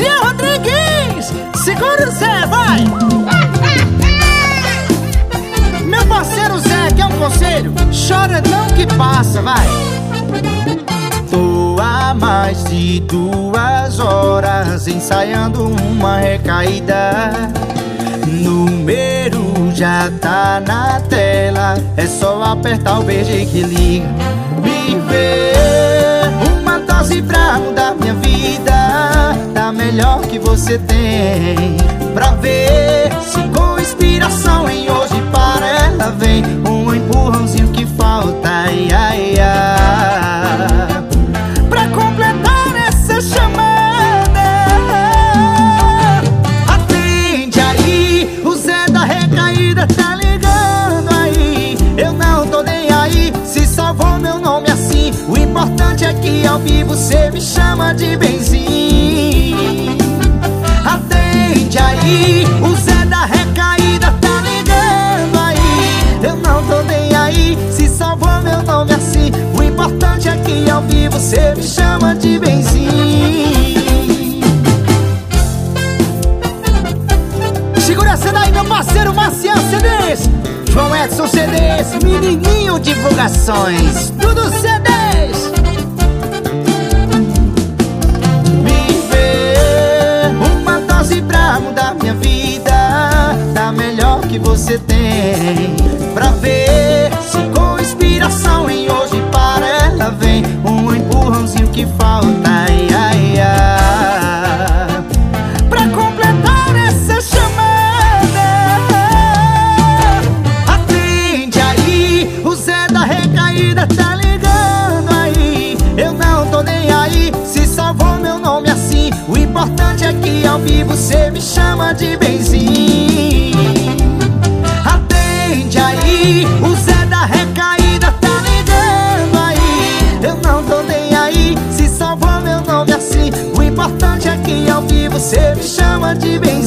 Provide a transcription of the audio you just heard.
Marcinha Rodrigues! Segura o Zé, vai! Meu parceiro Zé, quer um conselho? Chora não que passa, vai! Tô há mais de duas horas ensaiando uma recaída. Número já tá na tela, é só apertar o beijo que liga. Melhor que você tem. Pra ver se com inspiração em hoje para ela vem um empurrãozinho que falta. Ai, ai, ai. Pra completar essa chamada Atende aí, o Zé da recaída tá ligando aí. Eu não tô nem aí, se salvou meu nome assim. O importante é que ao vivo cê me chama de benzinho. Ao vivo cê me chama de benzinho. Segura essa daí, meu parceiro Marcial CDs João Edson CDs, Menininho Divulgações. Tudo CDs Me vê uma dose pra mudar minha vida. Da melhor que você tem falta ai, ai, ai. Pra completar essa chamada Atende aí, o Zé da recaída tá ligando aí. Eu não tô nem aí, se salvou meu nome assim. O importante é que ao vivo cê me chama Você me chama de bem